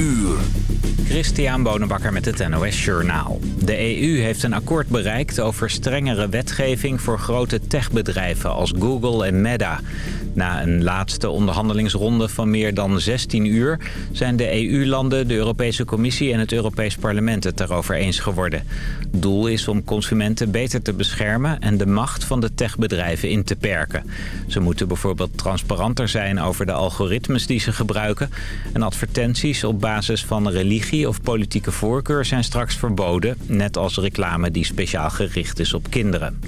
uur. Christian Bonenbakker met het NOS Journaal. De EU heeft een akkoord bereikt over strengere wetgeving voor grote techbedrijven als Google en Meta. Na een laatste onderhandelingsronde van meer dan 16 uur... zijn de EU-landen, de Europese Commissie en het Europees Parlement het daarover eens geworden. Doel is om consumenten beter te beschermen... en de macht van de techbedrijven in te perken. Ze moeten bijvoorbeeld transparanter zijn over de algoritmes die ze gebruiken... en advertenties op basis van religie of politieke voorkeur zijn straks verboden... net als reclame die speciaal gericht is op kinderen.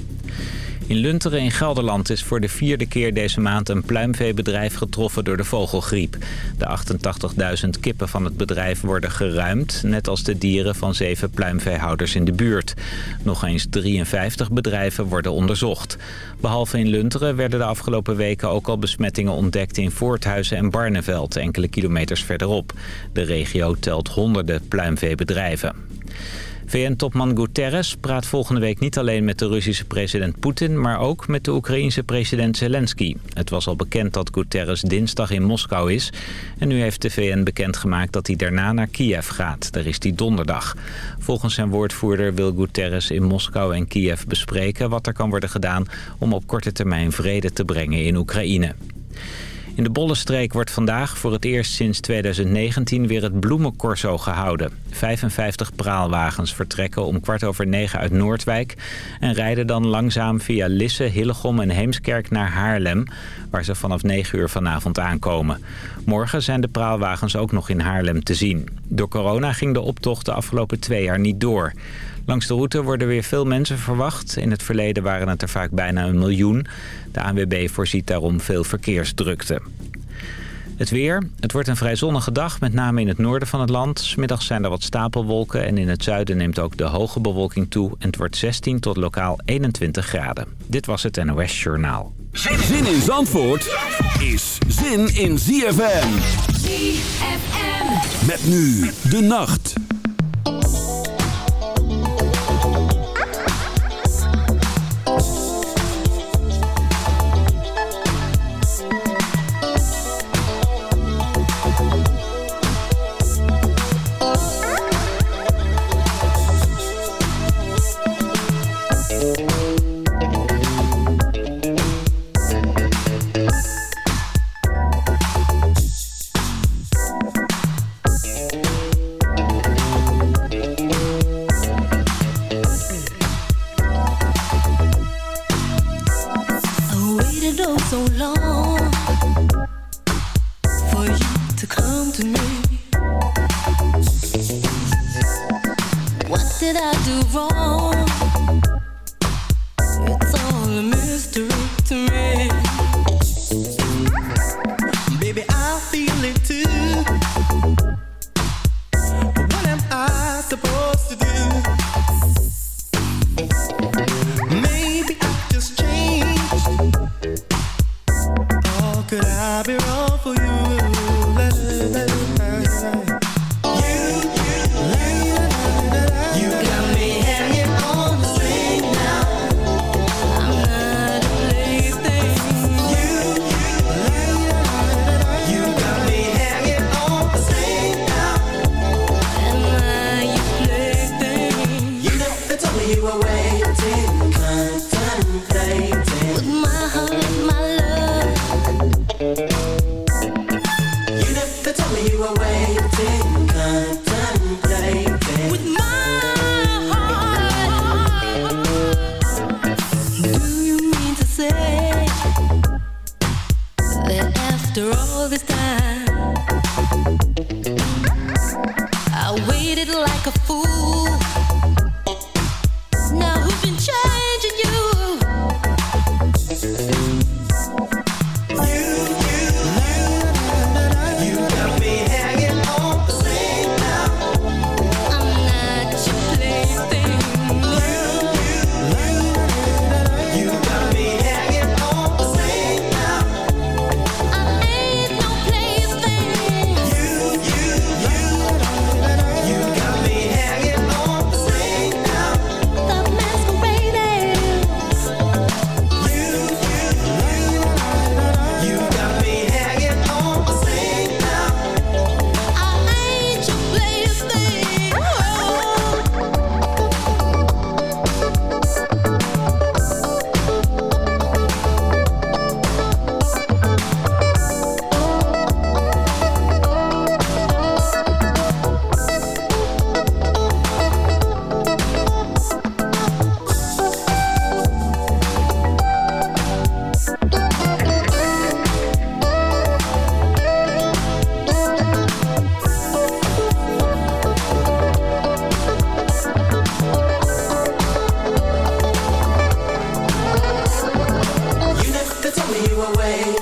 In Lunteren in Gelderland is voor de vierde keer deze maand een pluimveebedrijf getroffen door de vogelgriep. De 88.000 kippen van het bedrijf worden geruimd, net als de dieren van zeven pluimveehouders in de buurt. Nog eens 53 bedrijven worden onderzocht. Behalve in Lunteren werden de afgelopen weken ook al besmettingen ontdekt in Voorthuizen en Barneveld, enkele kilometers verderop. De regio telt honderden pluimveebedrijven. VN-topman Guterres praat volgende week niet alleen met de Russische president Poetin... maar ook met de Oekraïense president Zelensky. Het was al bekend dat Guterres dinsdag in Moskou is. En nu heeft de VN bekendgemaakt dat hij daarna naar Kiev gaat. Daar is hij donderdag. Volgens zijn woordvoerder wil Guterres in Moskou en Kiev bespreken... wat er kan worden gedaan om op korte termijn vrede te brengen in Oekraïne. In de Bollenstreek wordt vandaag voor het eerst sinds 2019 weer het bloemencorso gehouden. 55 praalwagens vertrekken om kwart over negen uit Noordwijk... en rijden dan langzaam via Lisse, Hillegom en Heemskerk naar Haarlem... waar ze vanaf 9 uur vanavond aankomen. Morgen zijn de praalwagens ook nog in Haarlem te zien. Door corona ging de optocht de afgelopen twee jaar niet door... Langs de route worden weer veel mensen verwacht. In het verleden waren het er vaak bijna een miljoen. De ANWB voorziet daarom veel verkeersdrukte. Het weer. Het wordt een vrij zonnige dag, met name in het noorden van het land. Smiddags zijn er wat stapelwolken en in het zuiden neemt ook de hoge bewolking toe. En het wordt 16 tot lokaal 21 graden. Dit was het NOS Journaal. Zin in Zandvoort is zin in ZFM. ZFM. Met nu de nacht. you away.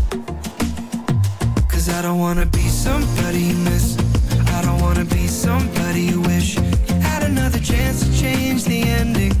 Cause I don't wanna be somebody miss. I don't wanna be somebody wish. You had another chance to change the ending.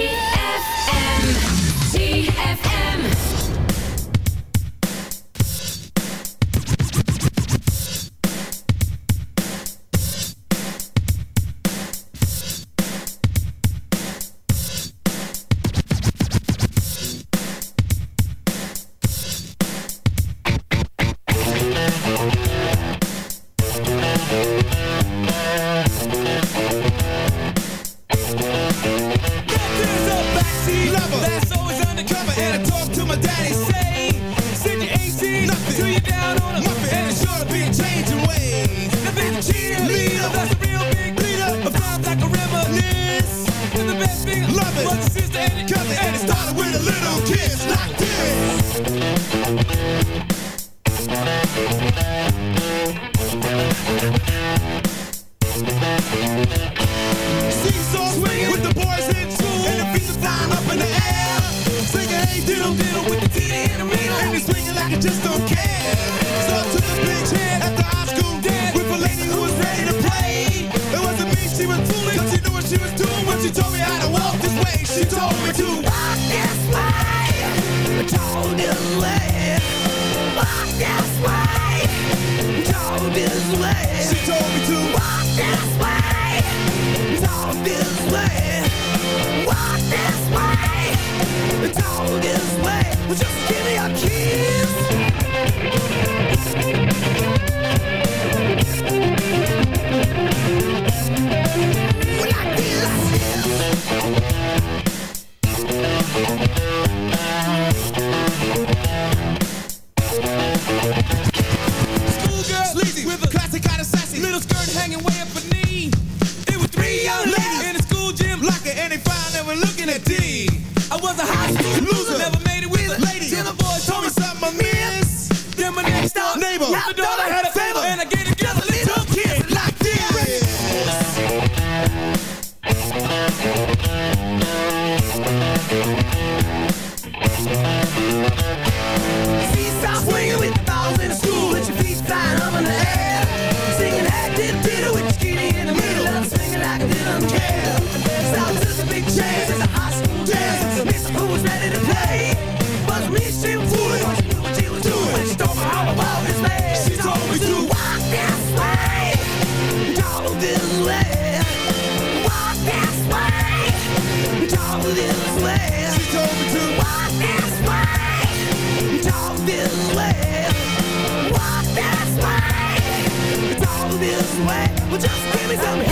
Loser. never away. Well, just give me some help.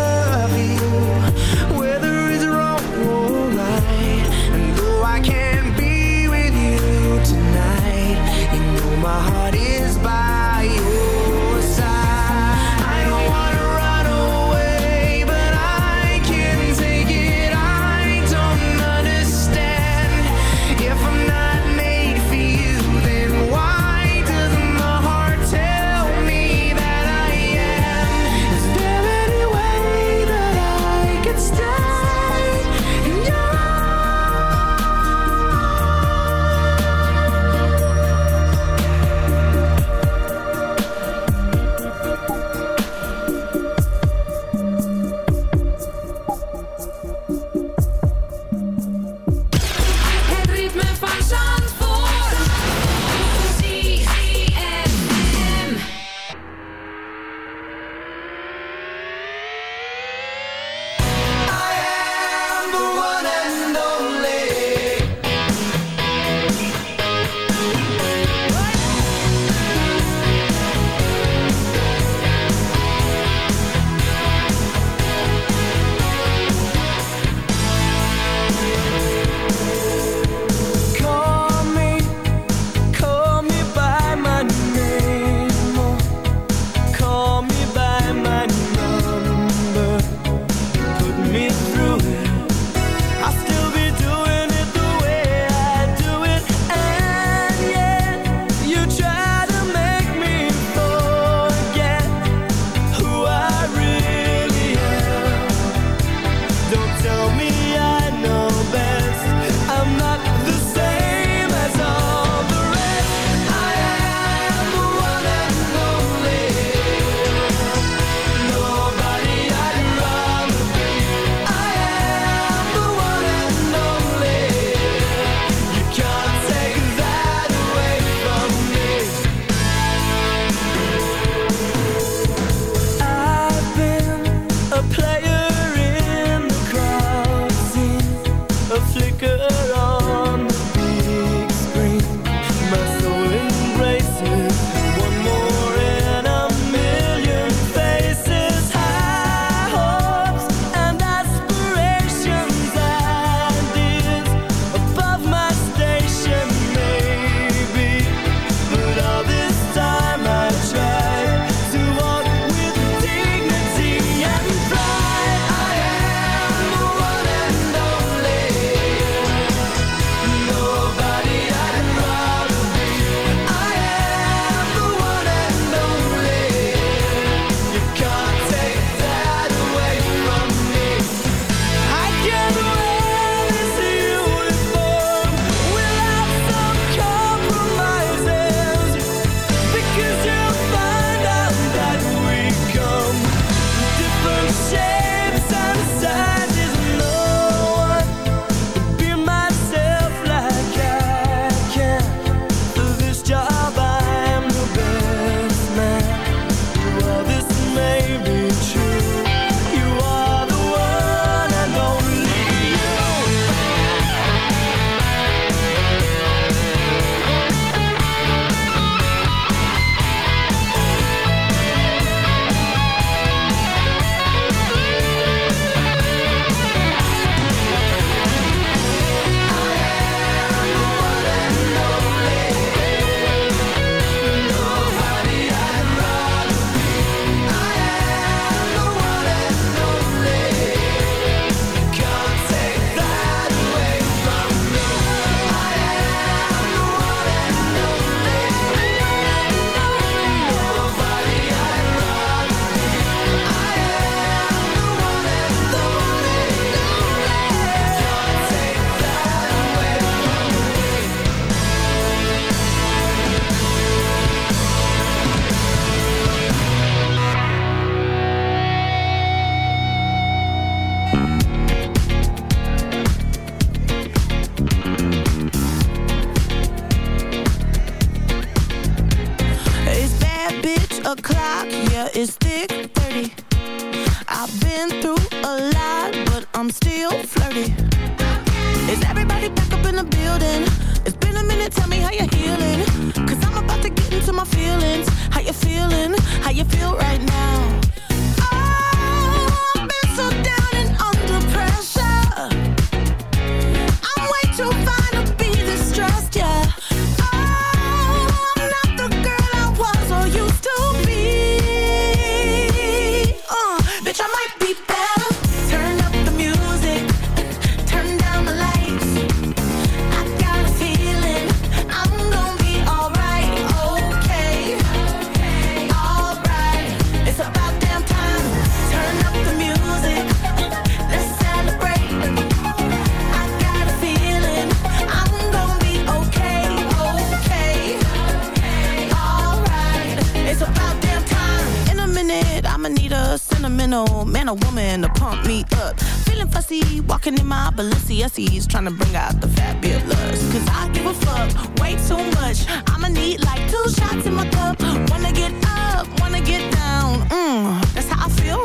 feelings, how you feeling, how you feel right now. Looking in my Balenciennes, trying to bring out the Fabulous. 'Cause I give a fuck way too much. I'ma need like two shots in my cup. Wanna get up, wanna get down. Mmm, that's how I feel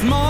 small